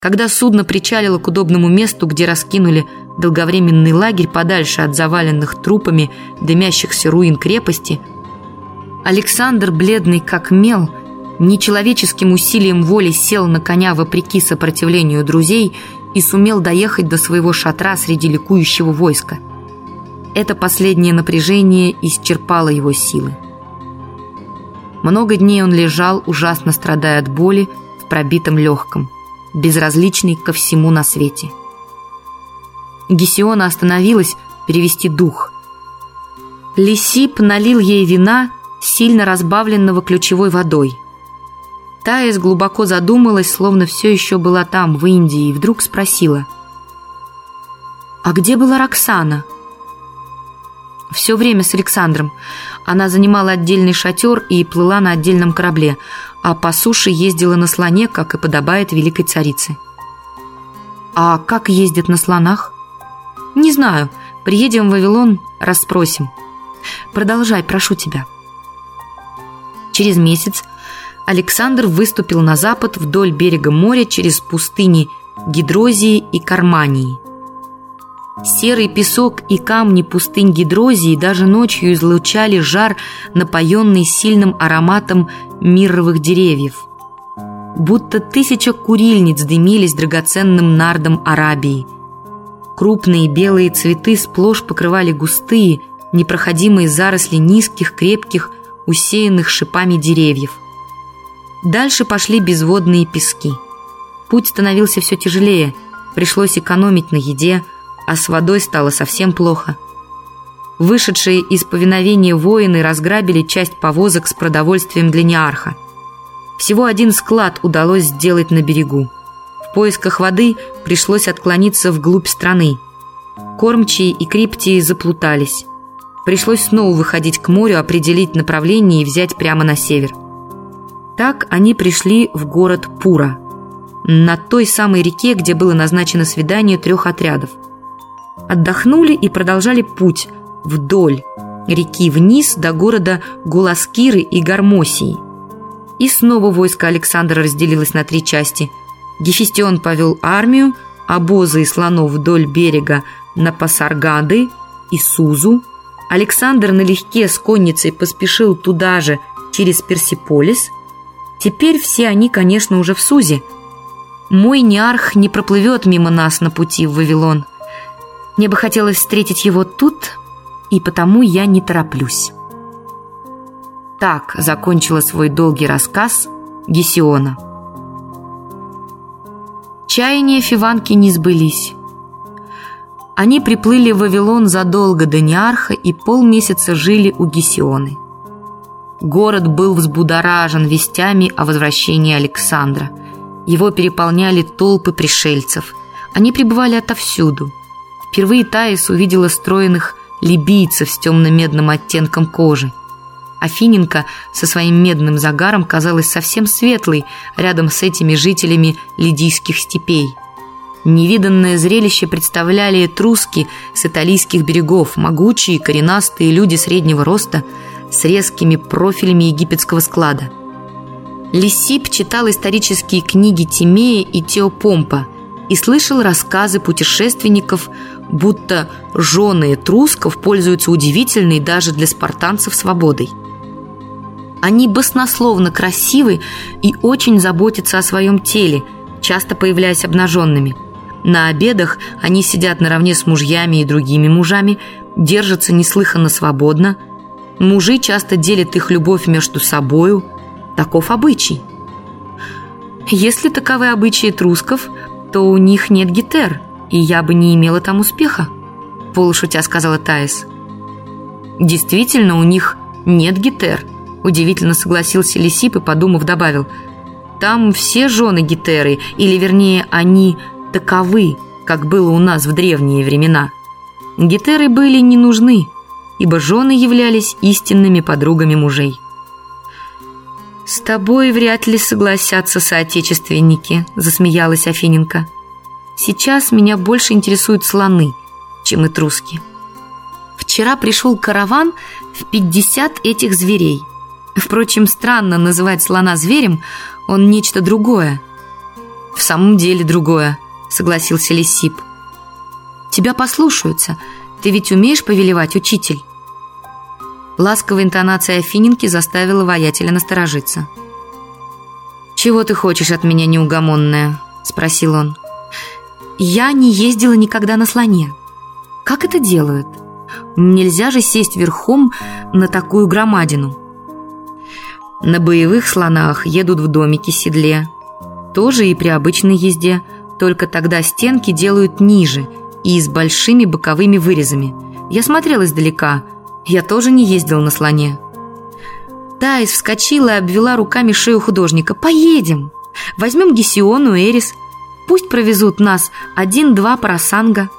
Когда судно причалило к удобному месту, где раскинули долговременный лагерь подальше от заваленных трупами дымящихся руин крепости, Александр, бледный как мел, нечеловеческим усилием воли сел на коня вопреки сопротивлению друзей и сумел доехать до своего шатра среди ликующего войска. Это последнее напряжение исчерпало его силы. Много дней он лежал, ужасно страдая от боли в пробитом легком, безразличный ко всему на свете. Гесиона остановилась перевести дух. Лисип налил ей вина, сильно разбавленного ключевой водой. Таис глубоко задумалась, словно все еще была там, в Индии, и вдруг спросила. «А где была Роксана?» Все время с Александром. Она занимала отдельный шатер и плыла на отдельном корабле, а по суше ездила на слоне, как и подобает великой царице. «А как ездят на слонах?» «Не знаю. Приедем в Вавилон, расспросим. Продолжай, прошу тебя». Через месяц Александр выступил на запад вдоль берега моря через пустыни Гидрозии и Кармании – Серый песок и камни пустынь Гидрозии даже ночью излучали жар, напоенный сильным ароматом мирровых деревьев. Будто тысяча курильниц дымились драгоценным нардом Арабии. Крупные белые цветы сплошь покрывали густые, непроходимые заросли низких, крепких, усеянных шипами деревьев. Дальше пошли безводные пески. Путь становился все тяжелее, пришлось экономить на еде – а с водой стало совсем плохо. Вышедшие из повиновения воины разграбили часть повозок с продовольствием для Неарха. Всего один склад удалось сделать на берегу. В поисках воды пришлось отклониться вглубь страны. Кормчие и криптии заплутались. Пришлось снова выходить к морю, определить направление и взять прямо на север. Так они пришли в город Пура, на той самой реке, где было назначено свидание трех отрядов – отдохнули и продолжали путь вдоль реки вниз до города Гуласкиры и Гармосии. И снова войско Александра разделилось на три части. Гефестион повел армию, обозы и слонов вдоль берега на Пасаргады и Сузу. Александр налегке с конницей поспешил туда же, через Персиполис. Теперь все они, конечно, уже в Сузе. Мой неарх не проплывет мимо нас на пути в Вавилон – мне бы хотелось встретить его тут, и потому я не тороплюсь. Так закончила свой долгий рассказ Гесиона. Чаяния Фиванки не сбылись. Они приплыли в Вавилон задолго до Неарха и полмесяца жили у Гесионы. Город был взбудоражен вестями о возвращении Александра. Его переполняли толпы пришельцев. Они прибывали отовсюду – Впервые Таис увидела стройных либийцев с темно-медным оттенком кожи. Афиненко со своим медным загаром казалась совсем светлой рядом с этими жителями лидийских степей. Невиданное зрелище представляли этруски с италийских берегов, могучие коренастые люди среднего роста с резкими профилями египетского склада. Лисип читал исторические книги Тимея и Теопомпа и слышал рассказы путешественников будто жены этрусков пользуются удивительной даже для спартанцев свободой. Они баснословно красивы и очень заботятся о своем теле, часто появляясь обнаженными. На обедах они сидят наравне с мужьями и другими мужами, держатся неслыханно свободно. Мужи часто делят их любовь между собою. Таков обычай. Если таковы обычаи трусков, то у них нет гетер – и я бы не имела там успеха», – полушутя сказала Таис. «Действительно, у них нет гитер», – удивительно согласился Лисип и, подумав, добавил. «Там все жены гитеры, или, вернее, они таковы, как было у нас в древние времена. Гитеры были не нужны, ибо жены являлись истинными подругами мужей». «С тобой вряд ли согласятся соотечественники», – засмеялась Афиненко. Сейчас меня больше интересуют слоны, чем этруски. Вчера пришел караван в 50 этих зверей. Впрочем, странно называть слона зверем, он нечто другое. В самом деле другое, согласился Лисип. Тебя послушаются. Ты ведь умеешь повелевать, учитель? Ласковая интонация Афининки заставила воятеля насторожиться. «Чего ты хочешь от меня, неугомонная?» – спросил он. «Я не ездила никогда на слоне. Как это делают? Нельзя же сесть верхом на такую громадину». На боевых слонах едут в домике седле. Тоже и при обычной езде, только тогда стенки делают ниже и с большими боковыми вырезами. Я смотрел издалека – я тоже не ездил на слоне. Таис вскочила и обвела руками шею художника. «Поедем! Возьмем Гесиону Эрис. Пусть провезут нас один-два парасанга».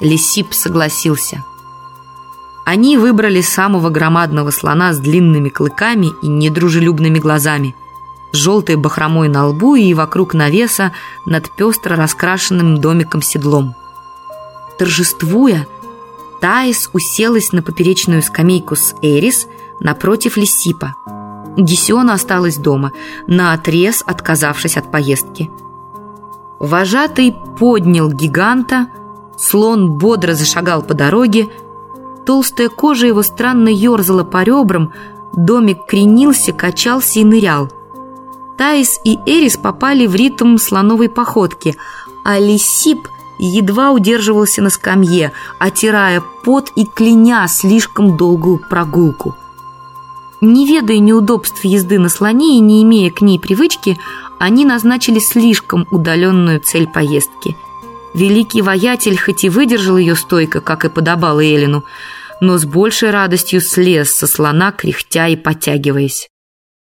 Лисип согласился. Они выбрали самого громадного слона с длинными клыками и недружелюбными глазами, желтой бахромой на лбу и вокруг навеса над пестро раскрашенным домиком-седлом. Торжествуя, Таис уселась на поперечную скамейку с Эрис напротив Лисипа. Гесиона осталась дома, наотрез отказавшись от поездки. Вожатый поднял гиганта, слон бодро зашагал по дороге, толстая кожа его странно ерзала по ребрам, домик кренился, качался и нырял. Таис и Эрис попали в ритм слоновой походки, а Лисип – едва удерживался на скамье, отирая пот и кляня слишком долгую прогулку. Не ведая неудобств езды на слоне и не имея к ней привычки, они назначили слишком удаленную цель поездки. Великий воятель хоть и выдержал ее стойко, как и подобало Эллину, но с большей радостью слез со слона, кряхтя и подтягиваясь.